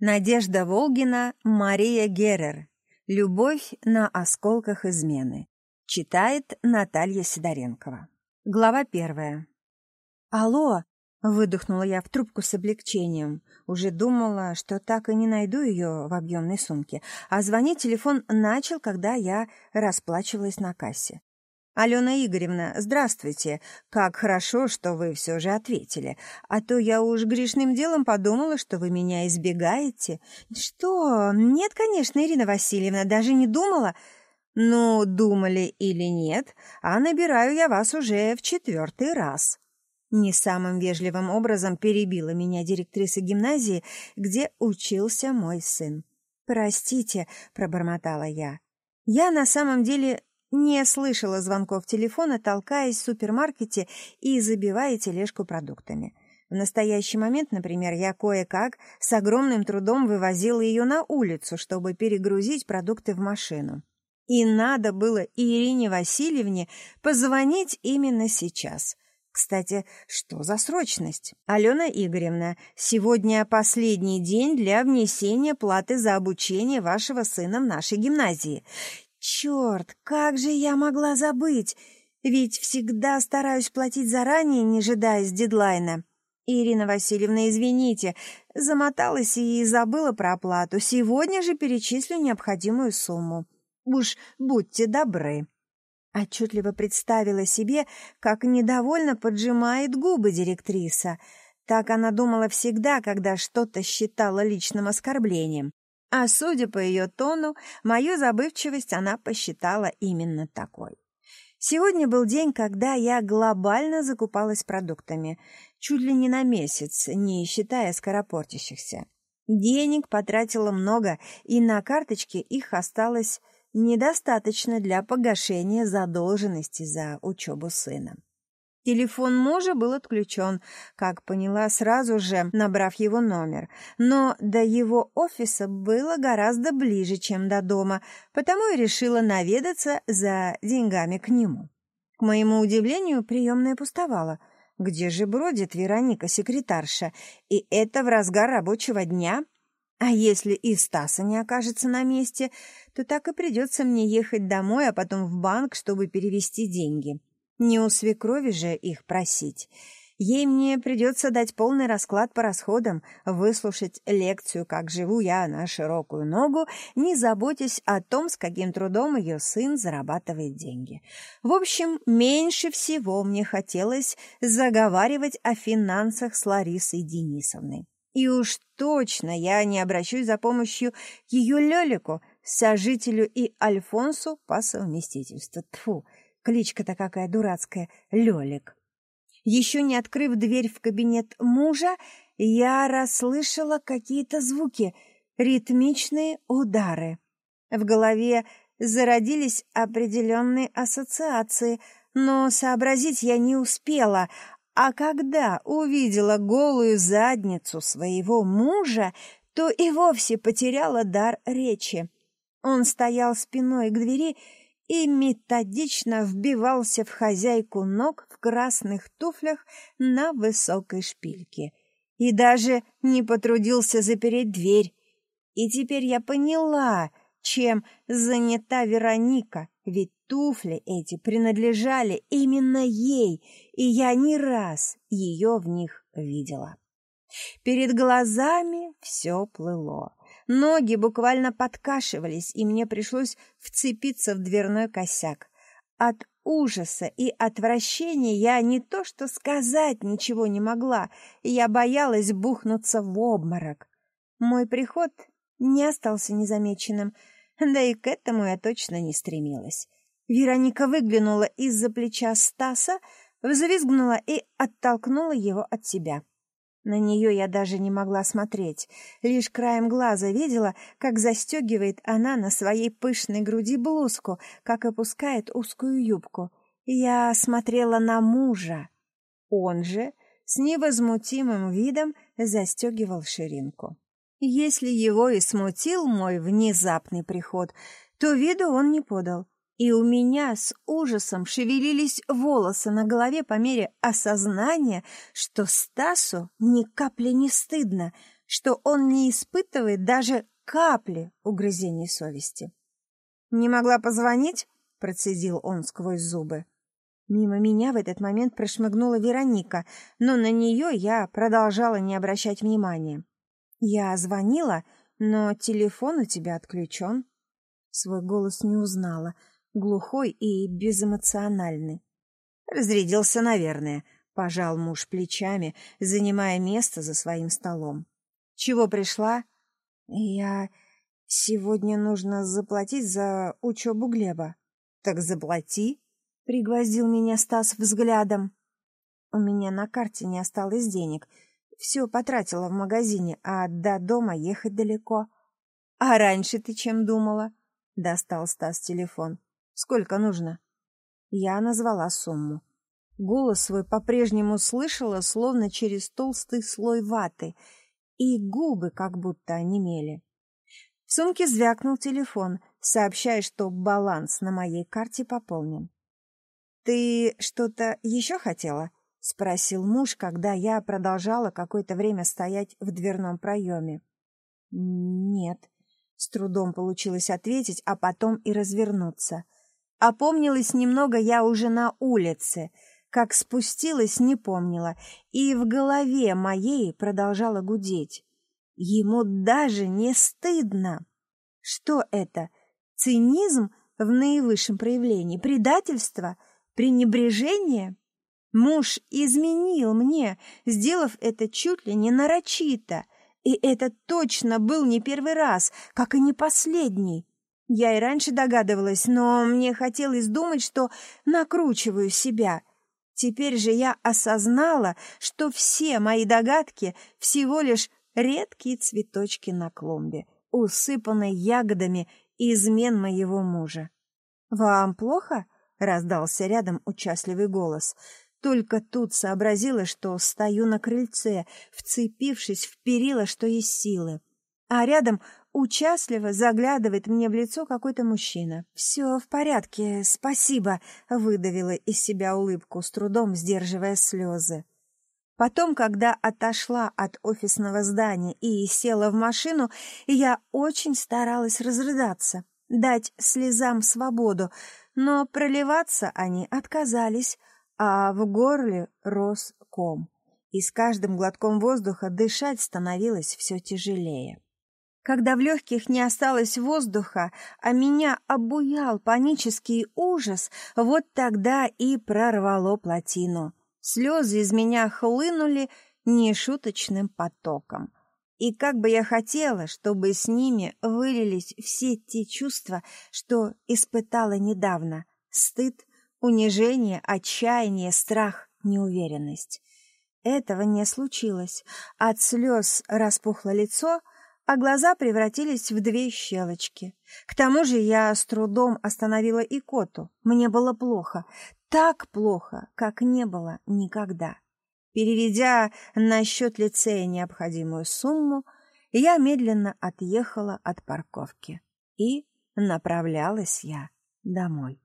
Надежда Волгина, Мария Герер. Любовь на осколках измены. Читает Наталья Сидоренкова. Глава первая. «Алло!» — выдохнула я в трубку с облегчением. Уже думала, что так и не найду ее в объемной сумке, а звонить телефон начал, когда я расплачивалась на кассе. «Алена Игоревна, здравствуйте. Как хорошо, что вы все же ответили. А то я уж грешным делом подумала, что вы меня избегаете». «Что? Нет, конечно, Ирина Васильевна, даже не думала». «Ну, думали или нет, а набираю я вас уже в четвертый раз». Не самым вежливым образом перебила меня директриса гимназии, где учился мой сын. «Простите», — пробормотала я. «Я на самом деле не слышала звонков телефона, толкаясь в супермаркете и забивая тележку продуктами. В настоящий момент, например, я кое-как с огромным трудом вывозила ее на улицу, чтобы перегрузить продукты в машину. И надо было Ирине Васильевне позвонить именно сейчас. Кстати, что за срочность? Алена Игоревна, сегодня последний день для внесения платы за обучение вашего сына в нашей гимназии. Черт, как же я могла забыть? Ведь всегда стараюсь платить заранее, не ожидаясь дедлайна. Ирина Васильевна, извините, замоталась и забыла про оплату. Сегодня же перечислю необходимую сумму. Уж будьте добры. Отчетливо представила себе, как недовольно поджимает губы директриса. Так она думала всегда, когда что-то считала личным оскорблением. А судя по ее тону, мою забывчивость она посчитала именно такой. Сегодня был день, когда я глобально закупалась продуктами, чуть ли не на месяц, не считая скоропортящихся. Денег потратила много, и на карточке их осталось недостаточно для погашения задолженности за учебу сына. Телефон мужа был отключен, как поняла сразу же, набрав его номер. Но до его офиса было гораздо ближе, чем до дома, потому и решила наведаться за деньгами к нему. К моему удивлению, приемная пустовала. Где же бродит Вероника-секретарша? И это в разгар рабочего дня? А если и Стаса не окажется на месте, то так и придется мне ехать домой, а потом в банк, чтобы перевести деньги. Не у свекрови же их просить. Ей мне придется дать полный расклад по расходам, выслушать лекцию, как живу я на широкую ногу, не заботясь о том, с каким трудом ее сын зарабатывает деньги. В общем, меньше всего мне хотелось заговаривать о финансах с Ларисой Денисовной. И уж точно я не обращусь за помощью ее Лелику, сожителю и Альфонсу по совместительству. Тфу. Кличка-то какая дурацкая — Лёлик. Еще не открыв дверь в кабинет мужа, я расслышала какие-то звуки, ритмичные удары. В голове зародились определенные ассоциации, но сообразить я не успела, а когда увидела голую задницу своего мужа, то и вовсе потеряла дар речи. Он стоял спиной к двери и методично вбивался в хозяйку ног в красных туфлях на высокой шпильке. И даже не потрудился запереть дверь. И теперь я поняла, чем занята Вероника, ведь туфли эти принадлежали именно ей, и я не раз ее в них видела. Перед глазами все плыло. Ноги буквально подкашивались, и мне пришлось вцепиться в дверной косяк. От ужаса и отвращения я не то что сказать ничего не могла, я боялась бухнуться в обморок. Мой приход не остался незамеченным, да и к этому я точно не стремилась. Вероника выглянула из-за плеча Стаса, взвизгнула и оттолкнула его от себя. На нее я даже не могла смотреть. Лишь краем глаза видела, как застегивает она на своей пышной груди блузку, как опускает узкую юбку. Я смотрела на мужа. Он же с невозмутимым видом застегивал ширинку. Если его и смутил мой внезапный приход, то виду он не подал. И у меня с ужасом шевелились волосы на голове по мере осознания, что Стасу ни капли не стыдно. что он не испытывает даже капли угрызений совести. «Не могла позвонить?» — процедил он сквозь зубы. Мимо меня в этот момент прошмыгнула Вероника, но на нее я продолжала не обращать внимания. «Я звонила, но телефон у тебя отключен». Свой голос не узнала, глухой и безэмоциональный. «Разрядился, наверное», — пожал муж плечами, занимая место за своим столом. «Чего пришла?» «Я... Сегодня нужно заплатить за учебу Глеба». «Так заплати», — пригвоздил меня Стас взглядом. У меня на карте не осталось денег. Все потратила в магазине, а до дома ехать далеко. «А раньше ты чем думала?» — достал Стас телефон. «Сколько нужно?» Я назвала сумму. Голос свой по-прежнему слышала, словно через толстый слой ваты, и губы как будто онемели. В сумке звякнул телефон, сообщая, что баланс на моей карте пополнен. «Ты что-то еще хотела?» — спросил муж, когда я продолжала какое-то время стоять в дверном проеме. «Нет», — с трудом получилось ответить, а потом и развернуться. Опомнилась немного я уже на улице, как спустилась, не помнила, и в голове моей продолжала гудеть. Ему даже не стыдно. Что это? Цинизм в наивысшем проявлении? Предательство? Пренебрежение? Муж изменил мне, сделав это чуть ли не нарочито. И это точно был не первый раз, как и не последний. Я и раньше догадывалась, но мне хотелось думать, что накручиваю себя. Теперь же я осознала, что все мои догадки всего лишь редкие цветочки на клумбе, усыпанной ягодами измен моего мужа. «Вам плохо?» — раздался рядом участливый голос. Только тут сообразила, что стою на крыльце, вцепившись в перила, что есть силы. А рядом участливо заглядывает мне в лицо какой-то мужчина. «Все в порядке, спасибо», — выдавила из себя улыбку, с трудом сдерживая слезы. Потом, когда отошла от офисного здания и села в машину, я очень старалась разрыдаться, дать слезам свободу, но проливаться они отказались, а в горле рос ком, и с каждым глотком воздуха дышать становилось все тяжелее. Когда в легких не осталось воздуха, а меня обуял панический ужас, вот тогда и прорвало плотину. Слезы из меня хлынули нешуточным потоком. И как бы я хотела, чтобы с ними вылились все те чувства, что испытала недавно. Стыд, унижение, отчаяние, страх, неуверенность. Этого не случилось. От слез распухло лицо, а глаза превратились в две щелочки. К тому же я с трудом остановила икоту. Мне было плохо, так плохо, как не было никогда. Переведя на счет лицея необходимую сумму, я медленно отъехала от парковки. И направлялась я домой.